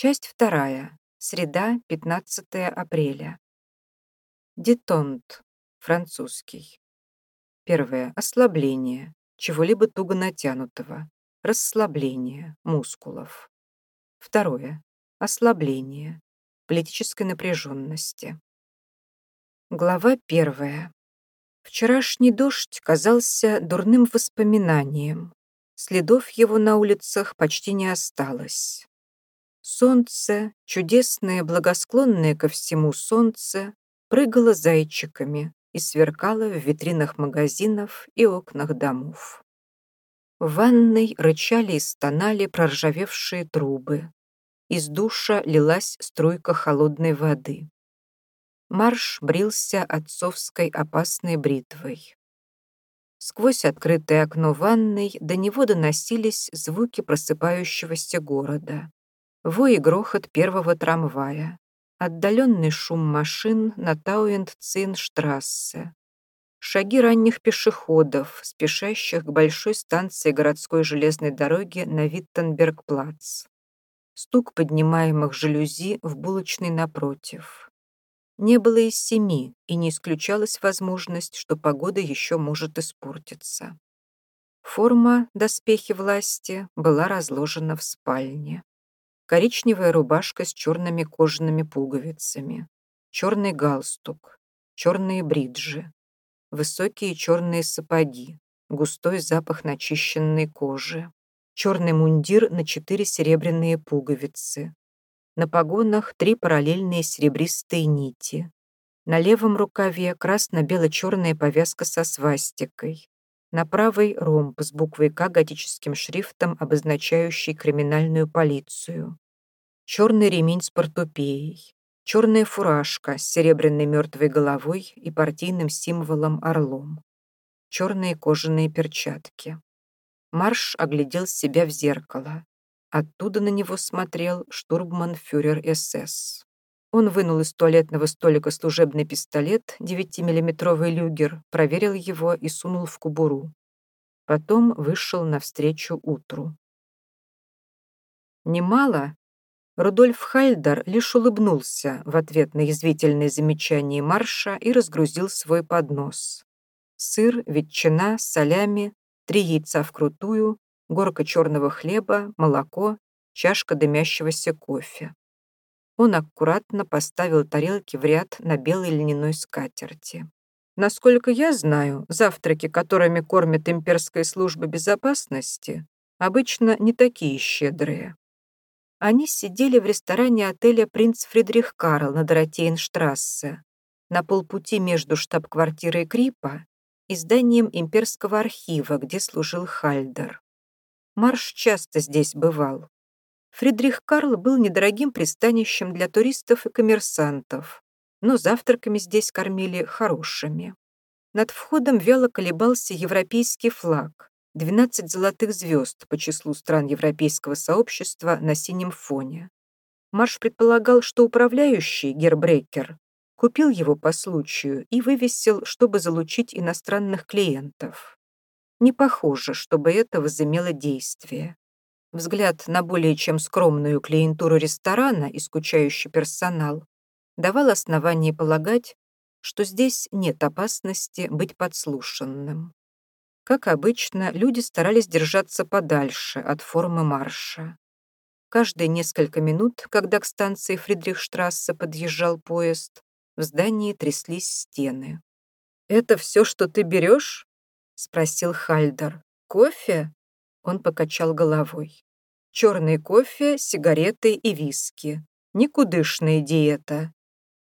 Часть вторая. Среда, 15 апреля. Детонт. Французский. Первое. Ослабление. Чего-либо туго натянутого. Расслабление. Мускулов. Второе. Ослабление. Политической напряженности. Глава первая. Вчерашний дождь казался дурным воспоминанием. Следов его на улицах почти не осталось. Солнце, чудесное, благосклонное ко всему солнце, прыгало зайчиками и сверкало в витринах магазинов и окнах домов. В ванной рычали и стонали проржавевшие трубы. Из душа лилась струйка холодной воды. Марш брился отцовской опасной бритвой. Сквозь открытое окно ванной до него доносились звуки просыпающегося города. Вой и грохот первого трамвая. Отдаленный шум машин на Тауэнд-Цин-штрассе. Шаги ранних пешеходов, спешащих к большой станции городской железной дороги на Виттенберг-плац. Стук поднимаемых жалюзи в булочной напротив не было из семи, и не исключалась возможность, что погода еще может испортиться. Форма доспехи власти была разложена в спальне. Коричневая рубашка с черными кожаными пуговицами, черный галстук, черные бриджи, высокие черные сапоги, густой запах начищенной кожи, черный мундир на четыре серебряные пуговицы, на погонах три параллельные серебристые нити. На левом рукаве красно-бело-черная повязка со свастикой. На правой ромб с буквой «К» готическим шрифтом, обозначающий криминальную полицию. Черный ремень с портупеей. Черная фуражка с серебряной мертвой головой и партийным символом орлом. Черные кожаные перчатки. Марш оглядел себя в зеркало. Оттуда на него смотрел штурман-фюрер СС. Он вынул из туалетного столика служебный пистолет, 9-миллиметровый люгер, проверил его и сунул в кубуру. Потом вышел навстречу утру. Немало. Рудольф Хальдер лишь улыбнулся в ответ на язвительные замечания Марша и разгрузил свой поднос. Сыр, ветчина, солями, три яйца вкрутую, горка черного хлеба, молоко, чашка дымящегося кофе. Он аккуратно поставил тарелки в ряд на белой льняной скатерти. Насколько я знаю, завтраки, которыми кормят имперская служба безопасности, обычно не такие щедрые. Они сидели в ресторане отеля «Принц Фридрих Карл» на Доротейнштрассе, на полпути между штаб-квартирой Крипа и зданием имперского архива, где служил Хальдер. Марш часто здесь бывал. Фридрих Карл был недорогим пристанищем для туристов и коммерсантов, но завтраками здесь кормили хорошими. Над входом вяло колебался европейский флаг, 12 золотых звезд по числу стран европейского сообщества на синем фоне. Марш предполагал, что управляющий, Гербрейкер, купил его по случаю и вывесил, чтобы залучить иностранных клиентов. Не похоже, чтобы это возымело действие. Взгляд на более чем скромную клиентуру ресторана и скучающий персонал давал основание полагать, что здесь нет опасности быть подслушанным. Как обычно, люди старались держаться подальше от формы марша. Каждые несколько минут, когда к станции Фридрихштрассе подъезжал поезд, в здании тряслись стены. «Это все, что ты берешь?» — спросил Хальдер. «Кофе?» Он покачал головой. «Черный кофе, сигареты и виски. Никудышная диета.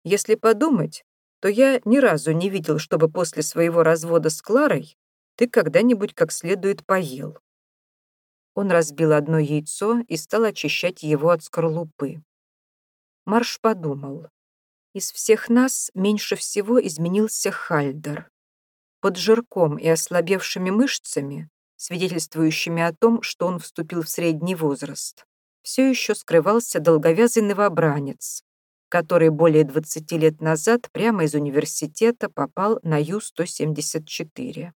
Если подумать, то я ни разу не видел, чтобы после своего развода с Кларой ты когда-нибудь как следует поел». Он разбил одно яйцо и стал очищать его от скорлупы. Марш подумал. Из всех нас меньше всего изменился Хальдер под жирком и ослабевшими мышцами, свидетельствующими о том, что он вступил в средний возраст, все еще скрывался долговязый новобранец, который более 20 лет назад прямо из университета попал на Ю-174.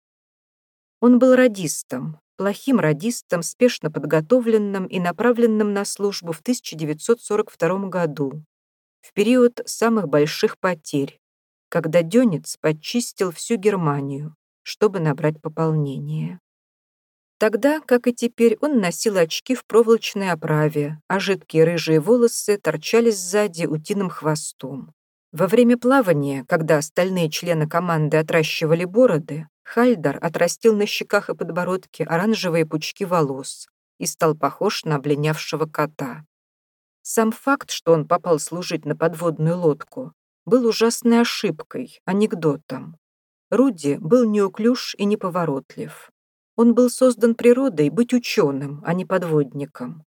Он был радистом, плохим радистом, спешно подготовленным и направленным на службу в 1942 году, в период самых больших потерь, когда Дёнец подчистил всю Германию, чтобы набрать пополнение. Тогда, как и теперь, он носил очки в проволочной оправе, а жидкие рыжие волосы торчали сзади утиным хвостом. Во время плавания, когда остальные члены команды отращивали бороды, Хальдар отрастил на щеках и подбородке оранжевые пучки волос и стал похож на обленявшего кота. Сам факт, что он попал служить на подводную лодку, был ужасной ошибкой, анекдотом. Руди был неуклюж и неповоротлив. Он был создан природой быть ученым, а не подводником.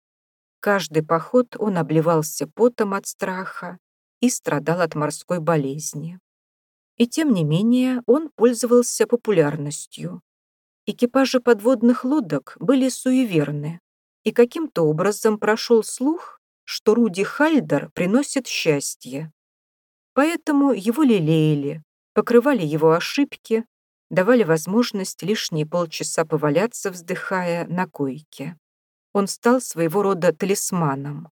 Каждый поход он обливался потом от страха и страдал от морской болезни. И тем не менее он пользовался популярностью. Экипажи подводных лодок были суеверны, и каким-то образом прошел слух, что Руди Хальдер приносит счастье. Поэтому его лелеяли, покрывали его ошибки, давали возможность лишние полчаса поваляться, вздыхая на койке. Он стал своего рода талисманом.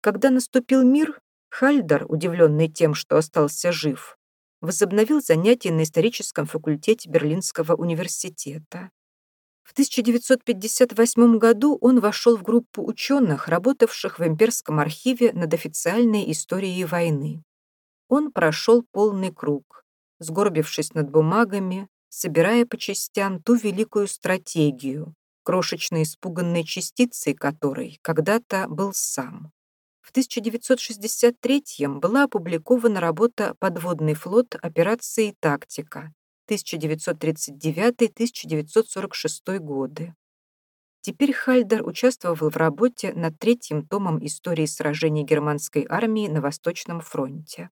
Когда наступил мир, Хальдер, удивленный тем, что остался жив, возобновил занятия на историческом факультете Берлинского университета. В 1958 году он вошел в группу ученых, работавших в имперском архиве над официальной историей войны. Он прошел полный круг, сгорбившись над бумагами, собирая по частям ту великую стратегию, крошечной испуганной частицей которой когда-то был сам. В 1963 была опубликована работа «Подводный флот. Операции и тактика» 1939-1946 годы. Теперь Хальдер участвовал в работе над третьим томом истории сражений германской армии на Восточном фронте.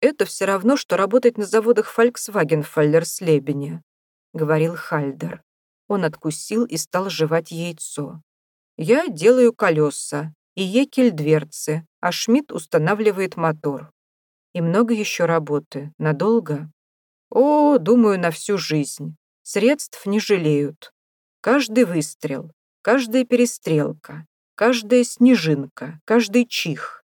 «Это все равно, что работать на заводах Volkswagen в Фаллерслебене», — говорил Хальдер. Он откусил и стал жевать яйцо. «Я делаю колеса, и Екель дверцы, а Шмидт устанавливает мотор. И много еще работы. Надолго? О, думаю, на всю жизнь. Средств не жалеют. Каждый выстрел, каждая перестрелка, каждая снежинка, каждый чих.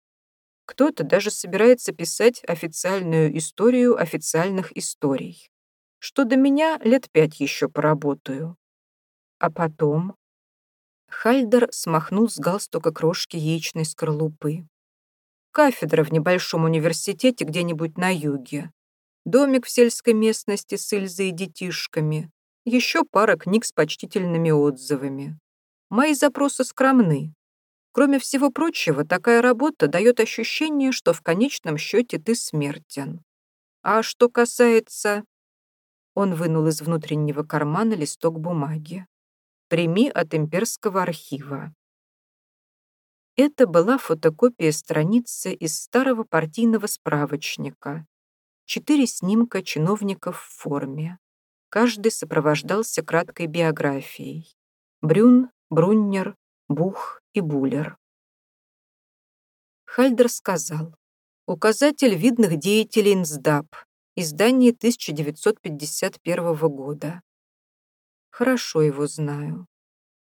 Кто-то даже собирается писать официальную историю официальных историй. Что до меня, лет пять еще поработаю. А потом? Хальдер смахнул с галстука крошки яичной скорлупы. Кафедра в небольшом университете где-нибудь на юге. Домик в сельской местности с Ильзой и детишками. Еще пара книг с почтительными отзывами. Мои запросы скромны. Кроме всего прочего, такая работа дает ощущение, что в конечном счете ты смертен. А что касается... Он вынул из внутреннего кармана листок бумаги. Прими от имперского архива. Это была фотокопия страницы из старого партийного справочника. Четыре снимка чиновников в форме. Каждый сопровождался краткой биографией. Брюн, Бруннер, Бух и Буллер. Хальдер сказал, указатель видных деятелей НСДАП, издание 1951 года. Хорошо его знаю.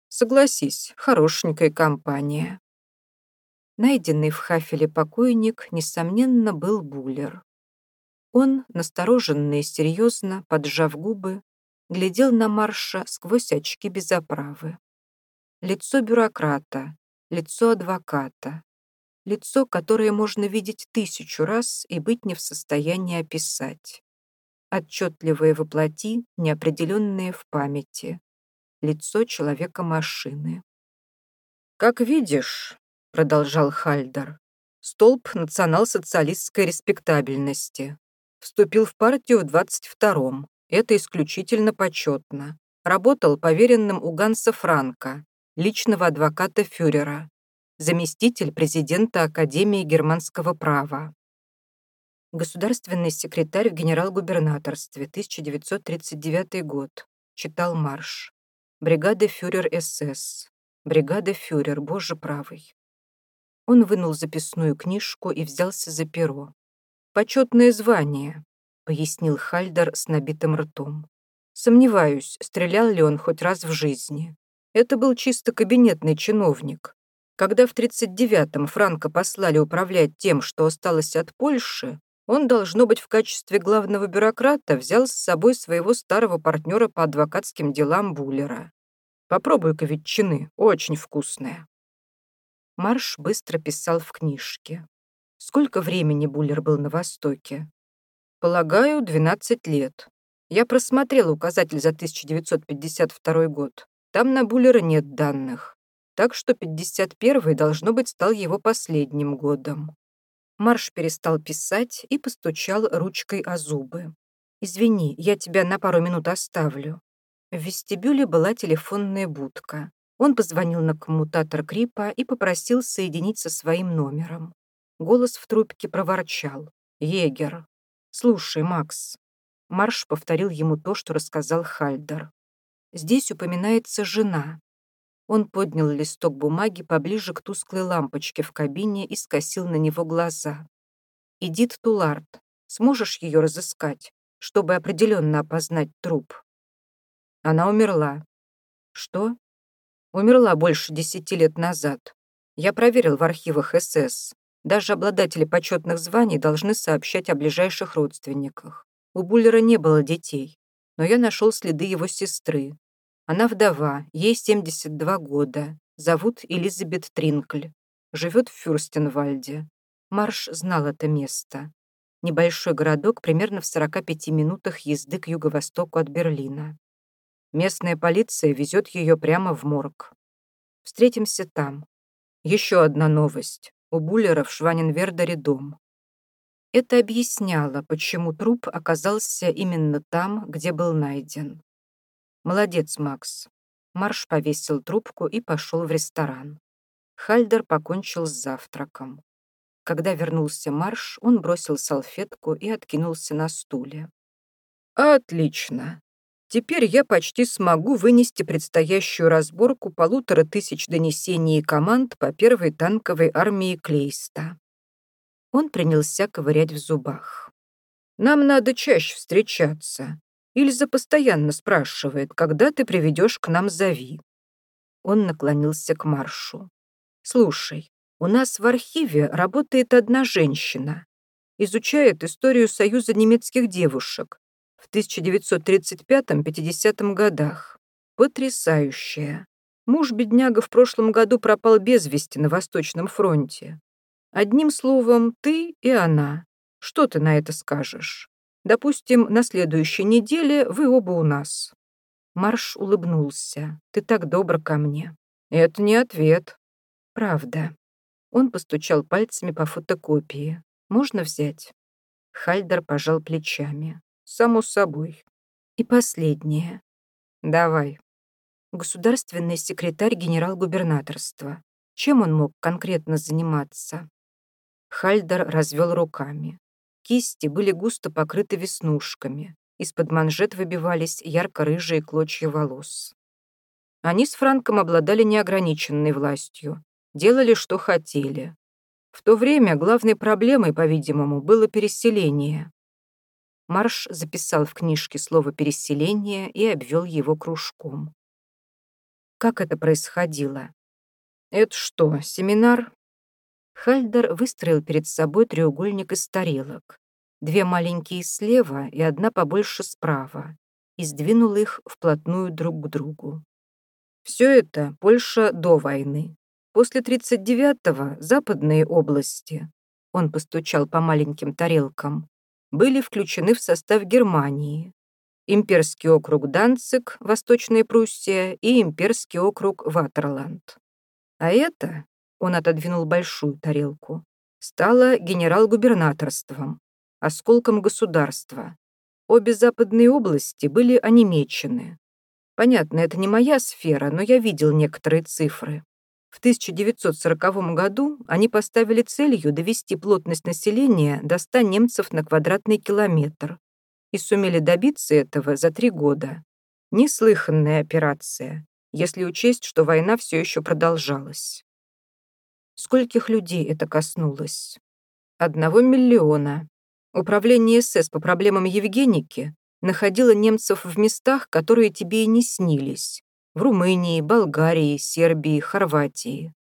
Согласись, хорошенькая компания. Найденный в Хафеле покойник, несомненно, был Буллер. Он, настороженно и серьезно, поджав губы, глядел на Марша сквозь очки без оправы. Лицо бюрократа, лицо адвоката, лицо, которое можно видеть тысячу раз и быть не в состоянии описать. Отчетливое воплоти, неопределенное в памяти. Лицо человека-машины. «Как видишь», — продолжал Хальдер, «столб национал-социалистской респектабельности. Вступил в партию в 22-м. Это исключительно почетно. Работал поверенным у Ганса Франка, личного адвоката фюрера, заместитель президента Академии германского права. Государственный секретарь в генерал-губернаторстве, 1939 год. Читал марш. Бригада фюрер СС. Бригада фюрер, боже правый. Он вынул записную книжку и взялся за перо. «Почетное звание», — пояснил Хальдер с набитым ртом. Сомневаюсь, стрелял ли он хоть раз в жизни. Это был чисто кабинетный чиновник. Когда в 39-м Франко послали управлять тем, что осталось от Польши, он, должно быть, в качестве главного бюрократа взял с собой своего старого партнера по адвокатским делам Буллера. Попробуй-ка ветчины, очень вкусная. Марш быстро писал в книжке. Сколько времени Буллер был на Востоке? Полагаю, 12 лет. Я просмотрел указатель за 1952 год. Там на Буллера нет данных. Так что 51 должно быть стал его последним годом. Марш перестал писать и постучал ручкой о зубы. «Извини, я тебя на пару минут оставлю». В вестибюле была телефонная будка. Он позвонил на коммутатор Крипа и попросил соединить со своим номером. Голос в трубке проворчал. «Егер». «Слушай, Макс». Марш повторил ему то, что рассказал Хальдер. «Здесь упоминается жена. Он поднял листок бумаги поближе к тусклой лампочке в кабине и скосил на него глаза. «Эдит Тулард, сможешь ее разыскать, чтобы определенно опознать труп?» Она умерла. Что? Умерла больше десяти лет назад. Я проверил в архивах СС. Даже обладатели почетных званий должны сообщать о ближайших родственниках. У Буллера не было детей, но я нашел следы его сестры, она вдова, ей 72 года. Зовут Элизабет Тринкль. Живет в Фюрстенвальде. Марш знал это место. Небольшой городок примерно в 45 минутах езды к юго-востоку от Берлина. Местная полиция везет ее прямо в морг. Встретимся там. Еще одна новость. У Буллера в Шваненвердере дом. Это объясняло, почему труп оказался именно там, где был найден. «Молодец, Макс». Марш повесил трубку и пошел в ресторан. Хальдер покончил с завтраком. Когда вернулся Марш, он бросил салфетку и откинулся на стуле. «Отлично. Теперь я почти смогу вынести предстоящую разборку полутора тысяч донесений и команд по первой танковой армии Клейста». Он принялся ковырять в зубах. «Нам надо чаще встречаться. Ильза постоянно спрашивает, когда ты приведешь к нам Зави. Он наклонился к Маршу. «Слушай, у нас в архиве работает одна женщина. Изучает историю Союза немецких девушек в 1935-50 годах. Потрясающая. Муж бедняга в прошлом году пропал без вести на Восточном фронте. Одним словом, ты и она. Что ты на это скажешь?» Допустим, на следующей неделе вы оба у нас». Марш улыбнулся. «Ты так добр ко мне». «Это не ответ». «Правда». Он постучал пальцами по фотокопии. «Можно взять?» Хальдер пожал плечами. «Само собой». «И последнее». «Давай». Государственный секретарь генерал-губернаторства. Чем он мог конкретно заниматься? Хальдер развел руками. Кисти были густо покрыты веснушками. Из-под манжет выбивались ярко-рыжие клочья волос. Они с Франком обладали неограниченной властью, делали, что хотели. В то время главной проблемой, по-видимому, было переселение. Марш записал в книжке слово «переселение» и обвел его кружком. Как это происходило? «Это что, семинар?» Хальдер выстроил перед собой треугольник из тарелок. Две маленькие слева и одна побольше справа, и сдвинул их вплотную друг к другу. Все это Польша до войны. После 39-го западные области, он постучал по маленьким тарелкам, были включены в состав Германии. Имперский округ Данциг, Восточная Пруссия и имперский округ Ватерланд. А это он отодвинул большую тарелку, стало генерал-губернаторством, осколком государства. Обе западные области были онемечены. Понятно, это не моя сфера, но я видел некоторые цифры. В 1940 году они поставили целью довести плотность населения до 100 немцев на квадратный километр и сумели добиться этого за три года. Неслыханная операция, если учесть, что война все еще продолжалась. Скольких людей это коснулось? Одного миллиона. Управление СС по проблемам Евгеники находила немцев в местах, которые тебе и не снились. В Румынии, Болгарии, Сербии, Хорватии.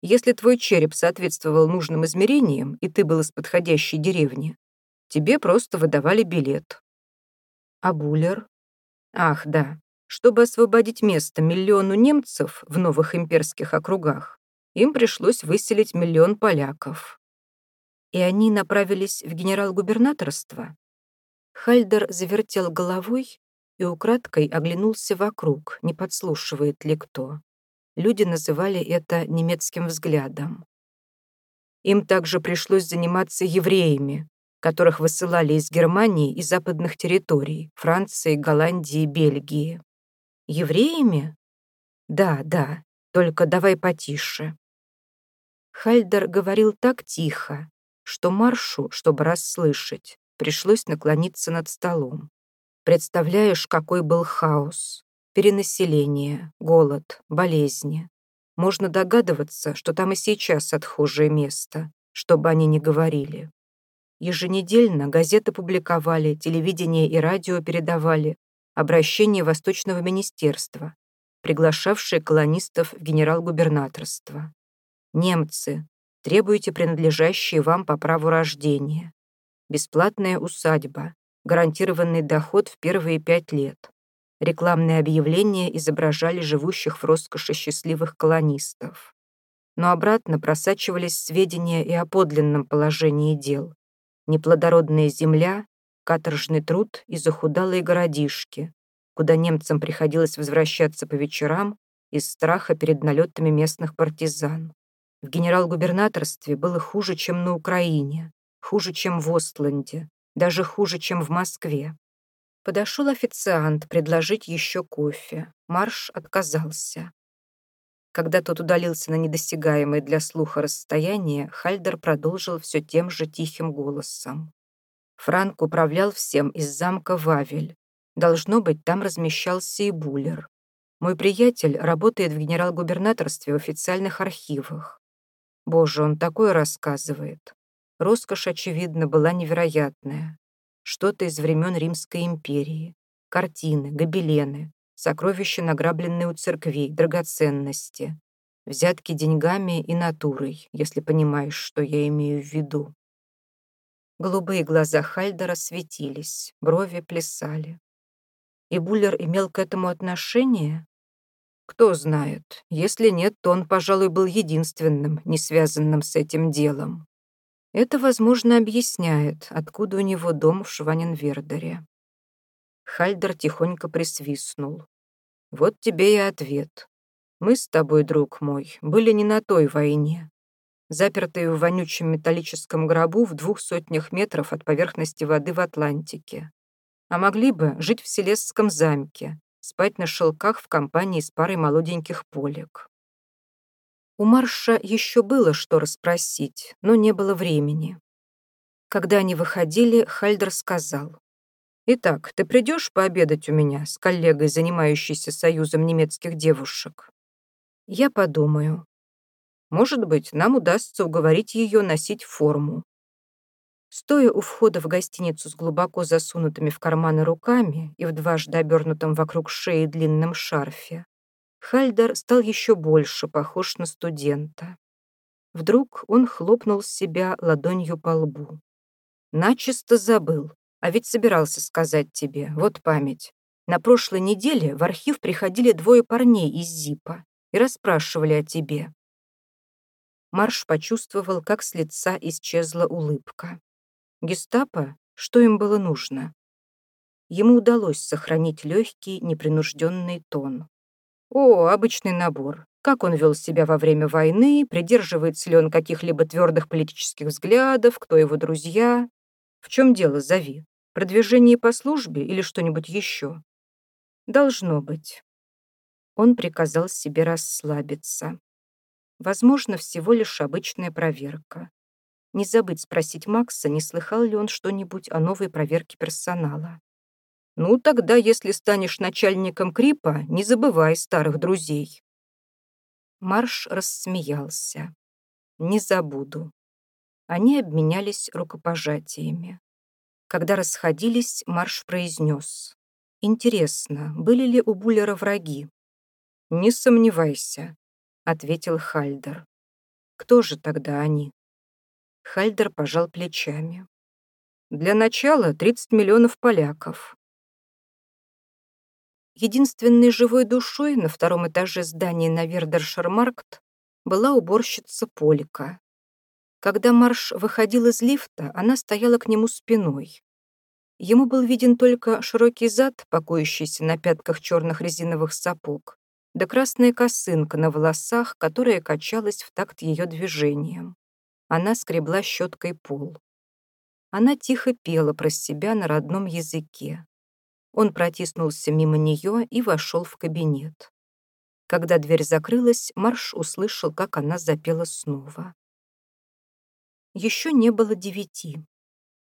Если твой череп соответствовал нужным измерениям, и ты был из подходящей деревни, тебе просто выдавали билет. А Буллер? Ах, да. Чтобы освободить место миллиону немцев в новых имперских округах, им пришлось выселить миллион поляков. И они направились в генерал-губернаторство? Хальдер завертел головой и украдкой оглянулся вокруг, не подслушивает ли кто. Люди называли это немецким взглядом. Им также пришлось заниматься евреями, которых высылали из Германии и западных территорий, Франции, Голландии, Бельгии. Евреями? Да, да, только давай потише. Хальдер говорил так тихо, что Маршу, чтобы расслышать, пришлось наклониться над столом. Представляешь, какой был хаос. Перенаселение, голод, болезни. Можно догадываться, что там и сейчас отхожее место, чтобы они не говорили. Еженедельно газеты публиковали, телевидение и радио передавали обращение Восточного министерства, приглашавшее колонистов в генерал-губернаторство. «Немцы, требуете принадлежащие вам по праву рождения бесплатная усадьба, гарантированный доход в первые пять лет. Рекламные объявления изображали живущих в роскоши счастливых колонистов. Но обратно просачивались сведения и о подлинном положении дел. Неплодородная земля, каторжный труд и захудалые городишки, куда немцам приходилось возвращаться по вечерам из страха перед налетами местных партизан. В генерал-губернаторстве было хуже, чем на Украине. Хуже, чем в Остленде, даже хуже, чем в Москве. Подошел официант предложить еще кофе. Марш отказался. Когда тот удалился на недосягаемое для слуха расстояние, Хальдер продолжил все тем же тихим голосом. Франк управлял всем из замка Вавель. Должно быть, там размещался и Буллер. Мой приятель работает в генерал-губернаторстве в официальных архивах. Боже, он такое рассказывает. Роскошь, очевидно, была невероятная. Что-то из времен Римской империи. Картины, гобелены, сокровища, награбленные у церквей, драгоценности. Взятки деньгами и натурой, если понимаешь, что я имею в виду. Голубые глаза Хальдера светились, брови плясали. И Буллер имел к этому отношение? Кто знает. Если нет, то он, пожалуй, был единственным, не связанным с этим делом. Это, возможно, объясняет, откуда у него дом в Шваненвердере. Хальдер тихонько присвистнул. «Вот тебе и ответ. Мы с тобой, друг мой, были не на той войне. Запертые в вонючем металлическом гробу в двух сотнях метров от поверхности воды в Атлантике. А могли бы жить в Селесском замке, спать на шелках в компании с парой молоденьких полек. У Марша еще было что расспросить, но не было времени. Когда они выходили, Хальдер сказал. «Итак, ты придешь пообедать у меня с коллегой, занимающейся союзом немецких девушек?» «Я подумаю. Может быть, нам удастся уговорить ее носить форму». Стоя у входа в гостиницу с глубоко засунутыми в карманы руками и в дважды обернутом вокруг шеи длинном шарфе, Хальдер стал еще больше похож на студента. Вдруг он хлопнул себя ладонью по лбу. «Начисто забыл, а ведь собирался сказать тебе, вот память. На прошлой неделе в архив приходили двое парней из ЗИПа и расспрашивали о тебе». Марш почувствовал, как с лица исчезла улыбка. Гестапо? Что им было нужно? Ему удалось сохранить легкий, непринужденный тон. О, обычный набор. Как он вел себя во время войны, придерживается ли он каких-либо твердых политических взглядов, кто его друзья. В чем дело, зови. Продвижение по службе или что-нибудь еще? Должно быть. Он приказал себе расслабиться. Возможно, всего лишь обычная проверка. Не забыть спросить Макса, не слыхал ли он что-нибудь о новой проверке персонала. Ну, тогда, если станешь начальником Крипа, не забывай старых друзей. Марш рассмеялся. Не забуду. Они обменялись рукопожатиями. Когда расходились, Марш произнес. «Интересно, были ли у Буллера враги?» «Не сомневайся», — ответил Хальдер. «Кто же тогда они?» Хальдер пожал плечами. «Для начала 30 миллионов поляков». Единственной живой душой на втором этаже здания на Вердершермаркт была уборщица Полика. Когда Марш выходил из лифта, она стояла к нему спиной. Ему был виден только широкий зад, покоящийся на пятках черных резиновых сапог, да красная косынка на волосах, которая качалась в такт ее движением. Она скребла щеткой пол. Она тихо пела про себя на родном языке. Он протиснулся мимо нее и вошел в кабинет. Когда дверь закрылась, Марш услышал, как она запела снова. Еще не было девяти.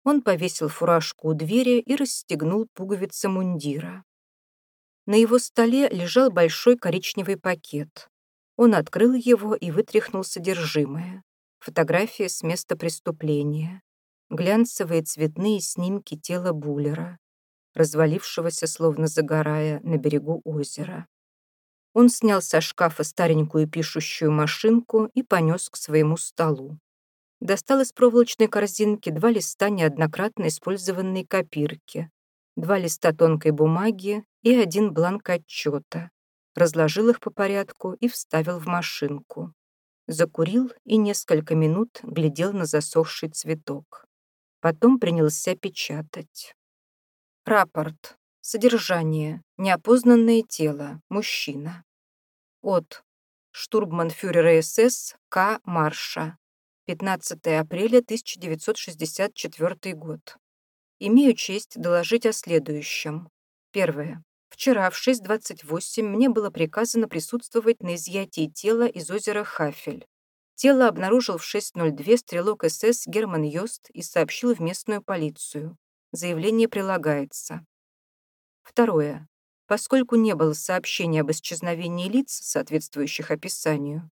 Он повесил фуражку у двери и расстегнул пуговицы мундира. На его столе лежал большой коричневый пакет. Он открыл его и вытряхнул содержимое. Фотографии с места преступления. Глянцевые цветные снимки тела Буллера, развалившегося, словно загорая, на берегу озера. Он снял со шкафа старенькую пишущую машинку и понес к своему столу. Достал из проволочной корзинки два листа неоднократно использованной копирки, два листа тонкой бумаги и один бланк отчета. Разложил их по порядку и вставил в машинку. Закурил и несколько минут глядел на засохший цветок. Потом принялся печатать. Рапорт. Содержание. Неопознанное тело. Мужчина. От. Штурбманфюрера СС К. Марша. 15 апреля 1964 год. Имею честь доложить о следующем. Первое. Вчера в 6.28 мне было приказано присутствовать на изъятии тела из озера Хафель. Тело обнаружил в 6.02 стрелок СС Герман Йост и сообщил в местную полицию. Заявление прилагается. Второе. Поскольку не было сообщения об исчезновении лиц, соответствующих описанию,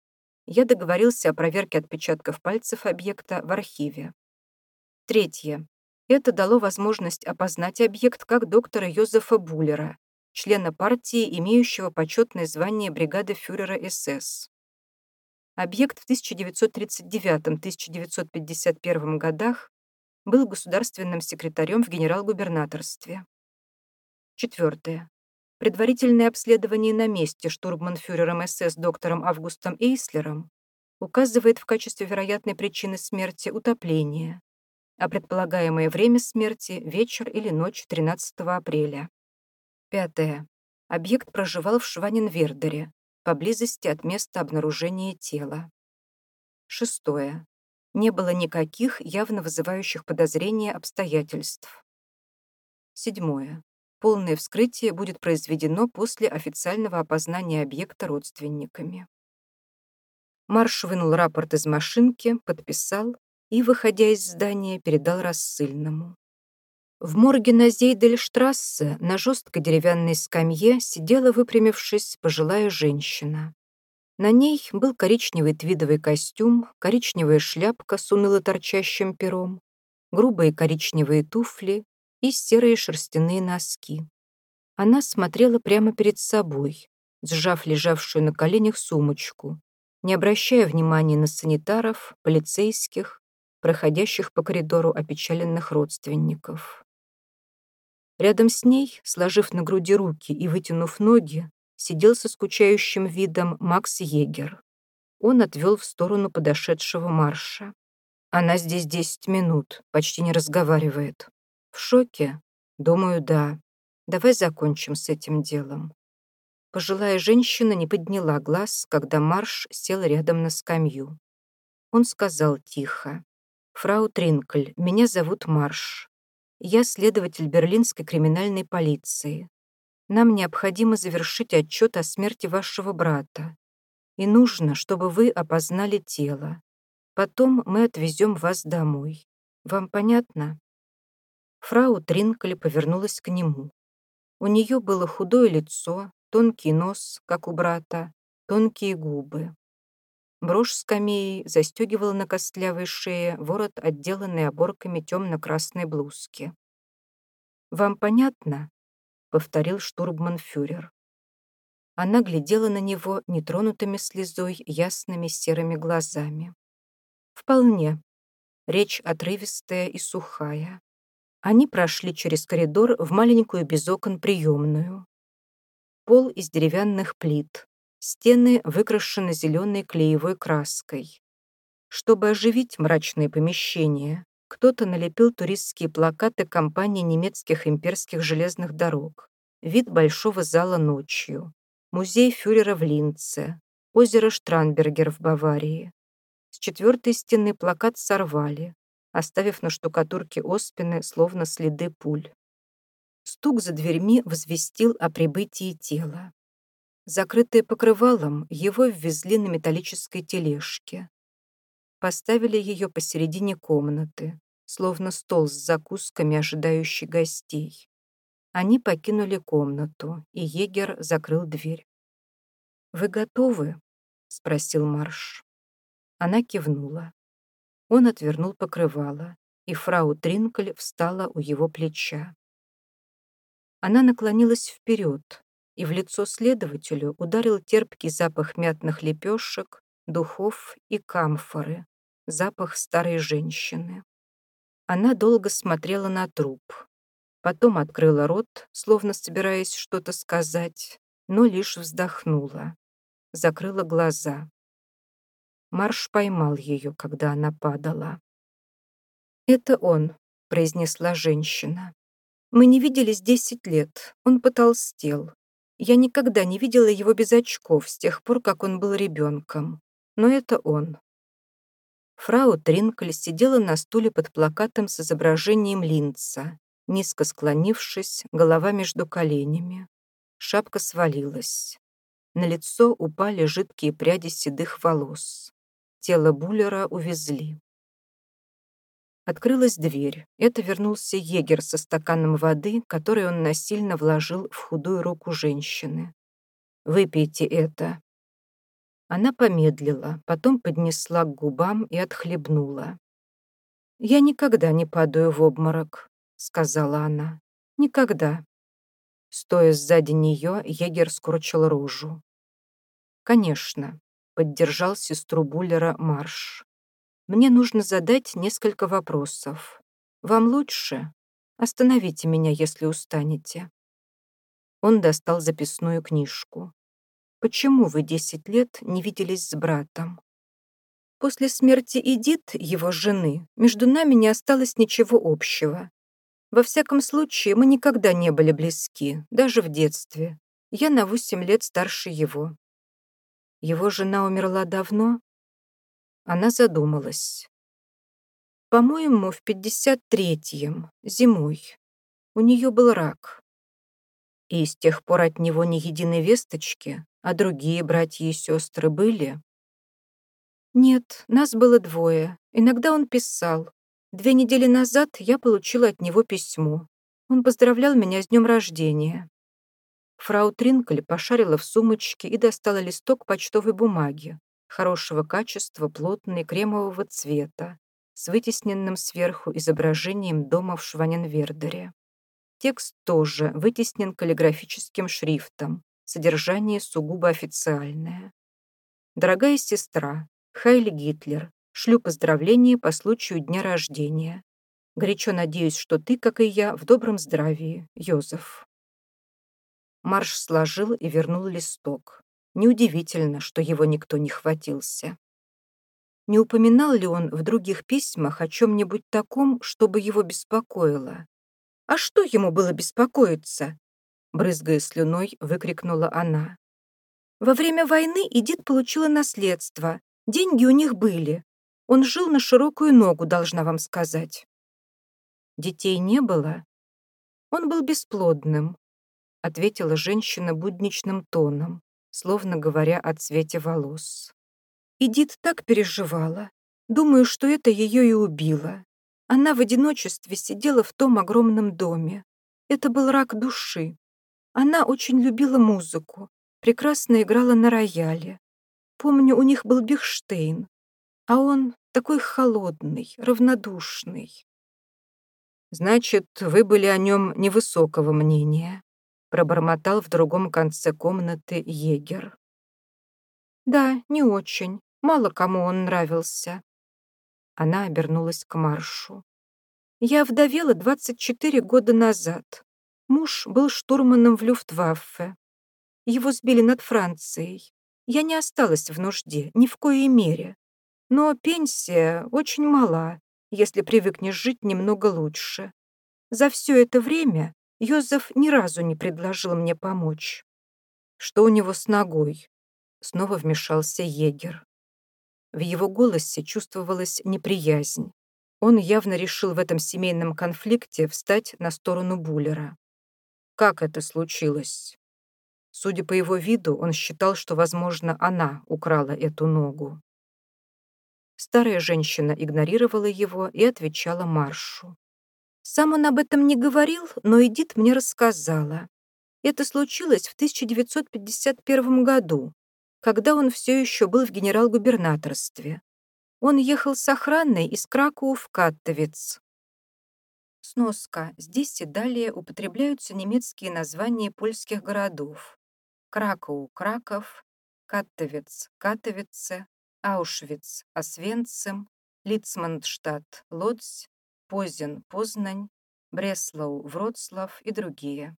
я договорился о проверке отпечатков пальцев объекта в архиве. Третье. Это дало возможность опознать объект как доктора Йозефа Буллера, члена партии, имеющего почетное звание бригады фюрера СС. Объект в 1939-1951 годах был государственным секретарем в генерал-губернаторстве. Четвертое. Предварительное обследование на месте штурманфюрером СС доктором Августом Эйслером указывает в качестве вероятной причины смерти утопление, а предполагаемое время смерти – вечер или ночь 13 апреля. Пятое. Объект проживал в Шваненвердере, поблизости от места обнаружения тела. Шестое не было никаких явно вызывающих подозрения обстоятельств. Седьмое. Полное вскрытие будет произведено после официального опознания объекта родственниками. Марш вынул рапорт из машинки, подписал и, выходя из здания, передал рассыльному. В морге на Зейдельштрассе на жесткой деревянной скамье сидела, выпрямившись, пожилая женщина. На ней был коричневый твидовый костюм, коричневая шляпка с уныло торчащим пером, грубые коричневые туфли и серые шерстяные носки. Она смотрела прямо перед собой, сжав лежавшую на коленях сумочку, не обращая внимания на санитаров, полицейских, проходящих по коридору опечаленных родственников. Рядом с ней, сложив на груди руки и вытянув ноги, сидел со скучающим видом Макс Егер. Он отвел в сторону подошедшего Марша. Она здесь десять минут, почти не разговаривает. В шоке? Думаю, да. Давай закончим с этим делом. Пожилая женщина не подняла глаз, когда Марш сел рядом на скамью. Он сказал тихо. «Фрау Тринкль, меня зовут Марш. Я следователь берлинской криминальной полиции. Нам необходимо завершить отчет о смерти вашего брата. И нужно, чтобы вы опознали тело. Потом мы отвезем вас домой. Вам понятно?» Фрау Тринкель повернулась к нему. У нее было худое лицо, тонкий нос, как у брата, тонкие губы. Брошь с камеей застегивала на костлявой шее ворот, отделанный оборками темно-красной блузки. Вам понятно?» — повторил штурманфюрер. Она глядела на него нетронутыми слезой ясными серыми глазами. «Вполне. Речь отрывистая и сухая. Они прошли через коридор в маленькую без окон приемную. Пол из деревянных плит. Стены выкрашены зеленой клеевой краской. Чтобы оживить мрачные помещения, кто-то налепил туристские плакаты компании немецких имперских железных дорог. Вид большого зала ночью. Музей фюрера в Линце. Озеро Штранбергер в Баварии. С четвертой стены плакат сорвали оставив на штукатурке оспины словно следы пуль. Стук за дверьми возвестил о прибытии тела. Закрытое покрывалом, его ввезли на металлической тележке. Поставили ее посередине комнаты, словно стол с закусками, ожидающий гостей. Они покинули комнату, и егер закрыл дверь. «Вы готовы?» — спросил Марш. Она кивнула. Он отвернул покрывало, и фрау Тринкель встала у его плеча. Она наклонилась вперед, и в лицо следователю ударил терпкий запах мятных лепешек, духов и камфоры, запах старой женщины. Она долго смотрела на труп, потом открыла рот, словно собираясь что-то сказать, но лишь вздохнула, закрыла глаза. Марш поймал ее, когда она падала. «Это он», — произнесла женщина. «Мы не виделись десять лет. Он потолстел. Я никогда не видела его без очков с тех пор, как он был ребенком. Но это он». Фрау Тринкель сидела на стуле под плакатом с изображением Линца, низко склонившись, голова между коленями. Шапка свалилась. На лицо упали жидкие пряди седых волос. Тело Буллера увезли. Открылась дверь. Это вернулся егер со стаканом воды, который он насильно вложил в худую руку женщины. «Выпейте это». Она помедлила, потом поднесла к губам и отхлебнула. «Я никогда не падаю в обморок», — сказала она. «Никогда». Стоя сзади нее, егер скручил рожу. «Конечно, поддержал сестру Буллера Марш. «Мне нужно задать несколько вопросов. Вам лучше? Остановите меня, если устанете». Он достал записную книжку. «Почему вы десять лет не виделись с братом?» После смерти Эдит, его жены, между нами не осталось ничего общего. Во всяком случае, мы никогда не были близки, даже в детстве. Я на восемь лет старше его. Его жена умерла давно? Она задумалась. По-моему, в 53-м, зимой. У нее был рак. И с тех пор от него ни единой весточки, а другие братья и сестры были? Нет, нас было двое. Иногда он писал. Две недели назад я получила от него письмо. Он поздравлял меня с днем рождения. Фрау Тринкель пошарила в сумочке и достала листок почтовой бумаги, хорошего качества, плотный, кремового цвета, с вытесненным сверху изображением дома в Шваненвердере. Текст тоже вытеснен каллиграфическим шрифтом, содержание сугубо официальное. «Дорогая сестра, Хайли Гитлер, шлю поздравления по случаю дня рождения. Горячо надеюсь, что ты, как и я, в добром здравии, Йозеф». Марш сложил и вернул листок. Неудивительно, что его никто не хватился. Не упоминал ли он в других письмах о чем-нибудь таком, чтобы его беспокоило? «А что ему было беспокоиться?» Брызгая слюной, выкрикнула она. «Во время войны Эдит получила наследство. Деньги у них были. Он жил на широкую ногу, должна вам сказать». Детей не было. Он был бесплодным, ответила женщина будничным тоном, словно говоря о цвете волос. Эдит так переживала. Думаю, что это ее и убило. Она в одиночестве сидела в том огромном доме. Это был рак души. Она очень любила музыку, прекрасно играла на рояле. Помню, у них был Бихштейн, а он такой холодный, равнодушный. «Значит, вы были о нем невысокого мнения», пробормотал в другом конце комнаты егер. «Да, не очень. Мало кому он нравился». Она обернулась к Маршу. «Я вдовела 24 года назад. Муж был штурманом в Люфтваффе. Его сбили над Францией. Я не осталась в нужде, ни в коей мере. Но пенсия очень мала, если привыкнешь жить немного лучше. За все это время Йозеф ни разу не предложил мне помочь. Что у него с ногой? Снова вмешался егер. В его голосе чувствовалась неприязнь. Он явно решил в этом семейном конфликте встать на сторону Буллера. Как это случилось? Судя по его виду, он считал, что, возможно, она украла эту ногу. Старая женщина игнорировала его и отвечала Маршу. Сам он об этом не говорил, но Эдит мне рассказала. Это случилось в 1951 году, когда он все еще был в генерал-губернаторстве. Он ехал с охраной из Кракоу в Каттовиц. Сноска. Здесь и далее употребляются немецкие названия польских городов. Кракоу – Краков, Каттовиц – Катовице, Аушвиц, Освенцим, Лицмандштадт, Лодзь, Позин, Познань, Бреслау, Вроцлав и другие.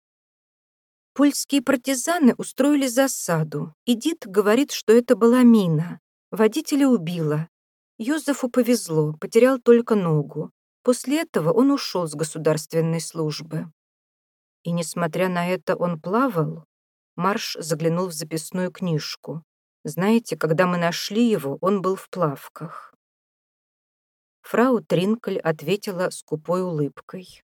Польские партизаны устроили засаду. Идит говорит, что это была мина. Водителя убила. Йозефу повезло, потерял только ногу. После этого он ушел с государственной службы. И, несмотря на это, он плавал. Марш заглянул в записную книжку. Знаете, когда мы нашли его, он был в плавках. Фрау Тринкель ответила скупой улыбкой.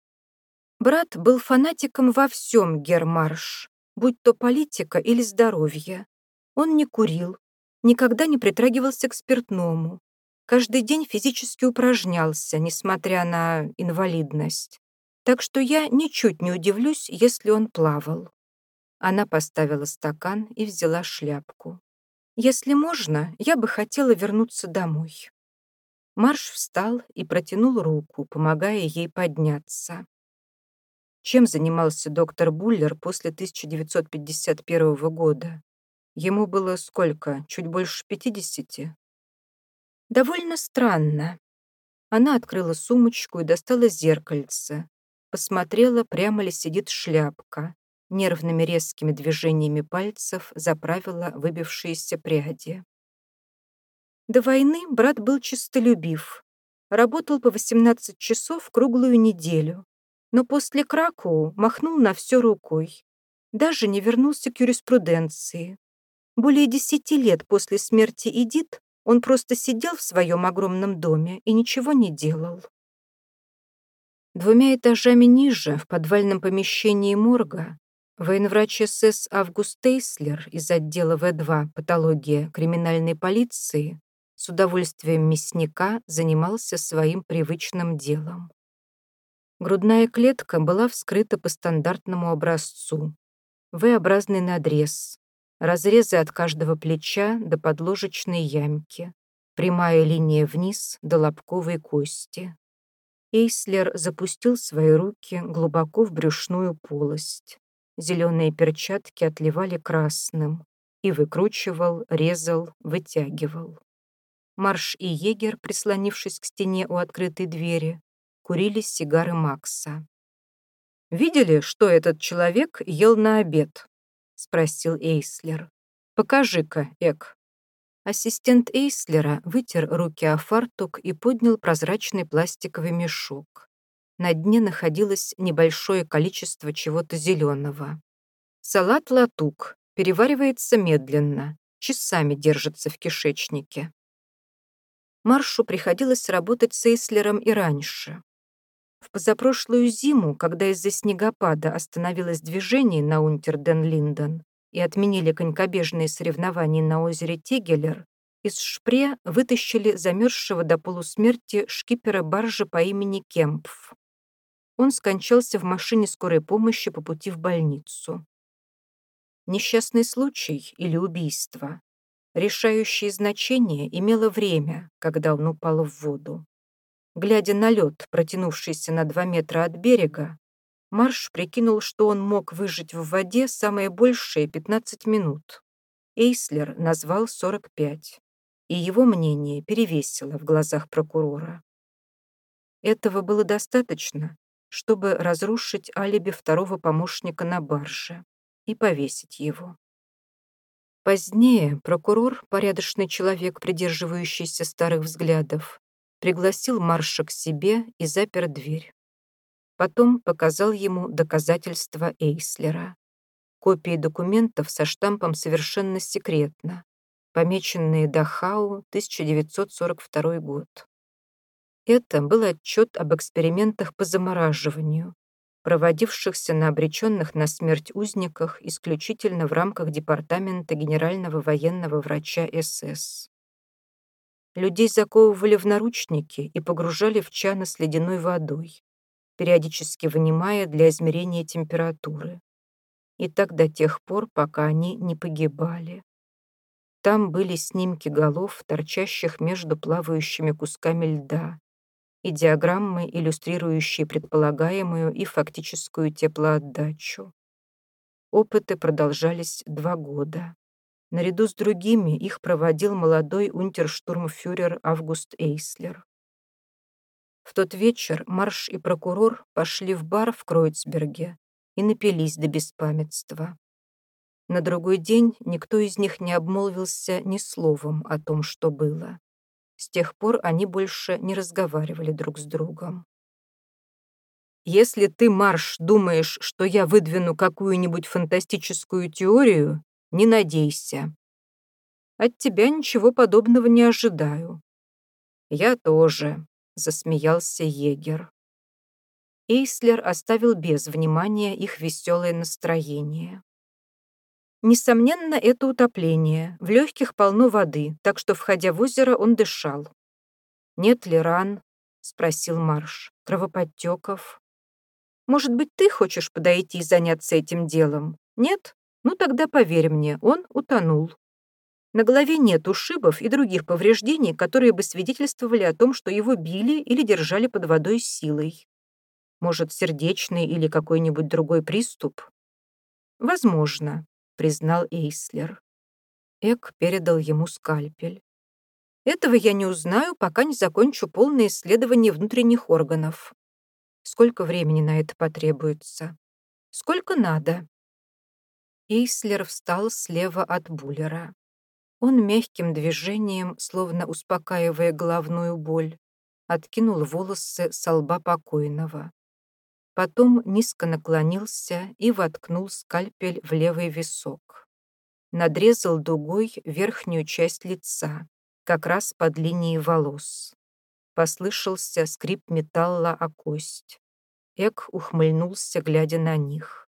Брат был фанатиком во всем, Гермарш, будь то политика или здоровье. Он не курил, никогда не притрагивался к спиртному. Каждый день физически упражнялся, несмотря на инвалидность. Так что я ничуть не удивлюсь, если он плавал. Она поставила стакан и взяла шляпку. Если можно, я бы хотела вернуться домой. Марш встал и протянул руку, помогая ей подняться. Чем занимался доктор Буллер после 1951 года? Ему было сколько? Чуть больше 50? Довольно странно. Она открыла сумочку и достала зеркальце. Посмотрела, прямо ли сидит шляпка нервными резкими движениями пальцев заправила выбившиеся пряди. До войны брат был чистолюбив. Работал по 18 часов круглую неделю. Но после Кракоу махнул на все рукой. Даже не вернулся к юриспруденции. Более десяти лет после смерти Эдит он просто сидел в своем огромном доме и ничего не делал. Двумя этажами ниже, в подвальном помещении морга, Военврач СС Август Тейслер из отдела В2 «Патология криминальной полиции» с удовольствием мясника занимался своим привычным делом. Грудная клетка была вскрыта по стандартному образцу. V-образный надрез, разрезы от каждого плеча до подложечной ямки, прямая линия вниз до лобковой кости. Эйслер запустил свои руки глубоко в брюшную полость. Зеленые перчатки отливали красным. И выкручивал, резал, вытягивал. Марш и егер, прислонившись к стене у открытой двери, курили сигары Макса. «Видели, что этот человек ел на обед?» — спросил Эйслер. «Покажи-ка, Эк». Ассистент Эйслера вытер руки о фартук и поднял прозрачный пластиковый мешок. На дне находилось небольшое количество чего-то зеленого. Салат латук переваривается медленно, часами держится в кишечнике. Маршу приходилось работать с Эйслером и раньше. В позапрошлую зиму, когда из-за снегопада остановилось движение на Унтерден-Линден и отменили конькобежные соревнования на озере Тегелер, из Шпре вытащили замерзшего до полусмерти шкипера баржи по имени Кемпф он скончался в машине скорой помощи по пути в больницу. Несчастный случай или убийство. Решающее значение имело время, когда он упал в воду. Глядя на лед, протянувшийся на два метра от берега, Марш прикинул, что он мог выжить в воде самое большее 15 минут. Эйслер назвал 45, и его мнение перевесило в глазах прокурора. Этого было достаточно, чтобы разрушить алиби второго помощника на барже и повесить его. Позднее прокурор, порядочный человек, придерживающийся старых взглядов, пригласил Марша к себе и запер дверь. Потом показал ему доказательства Эйслера. Копии документов со штампом «Совершенно секретно», помеченные Дахау, 1942 год. Это был отчет об экспериментах по замораживанию, проводившихся на обреченных на смерть узниках исключительно в рамках Департамента генерального военного врача СС. Людей заковывали в наручники и погружали в чаны с ледяной водой, периодически вынимая для измерения температуры. И так до тех пор, пока они не погибали. Там были снимки голов, торчащих между плавающими кусками льда, и диаграммы, иллюстрирующие предполагаемую и фактическую теплоотдачу. Опыты продолжались два года. Наряду с другими их проводил молодой унтерштурмфюрер Август Эйслер. В тот вечер Марш и прокурор пошли в бар в Кройцберге и напились до беспамятства. На другой день никто из них не обмолвился ни словом о том, что было. С тех пор они больше не разговаривали друг с другом. «Если ты, Марш, думаешь, что я выдвину какую-нибудь фантастическую теорию, не надейся. От тебя ничего подобного не ожидаю». «Я тоже», — засмеялся егер. Эйслер оставил без внимания их веселое настроение. Несомненно, это утопление. В легких полно воды, так что, входя в озеро, он дышал. «Нет ли ран?» — спросил Марш. «Кровоподтеков?» «Может быть, ты хочешь подойти и заняться этим делом? Нет? Ну тогда поверь мне, он утонул. На голове нет ушибов и других повреждений, которые бы свидетельствовали о том, что его били или держали под водой силой. Может, сердечный или какой-нибудь другой приступ? Возможно признал Эйслер. Эк передал ему скальпель. Этого я не узнаю, пока не закончу полное исследование внутренних органов. Сколько времени на это потребуется? Сколько надо? Эйслер встал слева от Буллера. Он мягким движением, словно успокаивая головную боль, откинул волосы с лба покойного. Потом низко наклонился и воткнул скальпель в левый висок. Надрезал дугой верхнюю часть лица, как раз под линией волос. Послышался скрип металла о кость. Эк ухмыльнулся, глядя на них.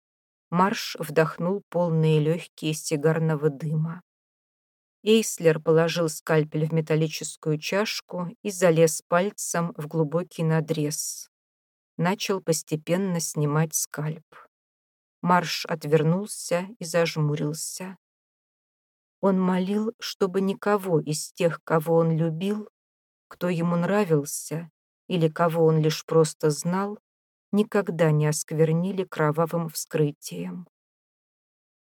Марш вдохнул полные легкие сигарного дыма. Эйслер положил скальпель в металлическую чашку и залез пальцем в глубокий надрез начал постепенно снимать скальп. Марш отвернулся и зажмурился. Он молил, чтобы никого из тех, кого он любил, кто ему нравился или кого он лишь просто знал, никогда не осквернили кровавым вскрытием.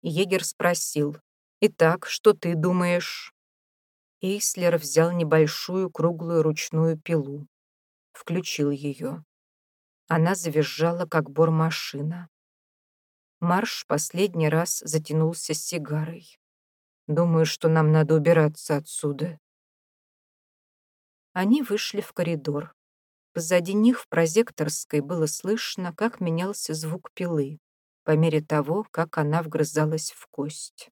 Егер спросил, «Итак, что ты думаешь?» Эйслер взял небольшую круглую ручную пилу, включил ее. Она завизжала, как бормашина. Марш последний раз затянулся с сигарой. «Думаю, что нам надо убираться отсюда». Они вышли в коридор. Позади них в прозекторской было слышно, как менялся звук пилы по мере того, как она вгрызалась в кость.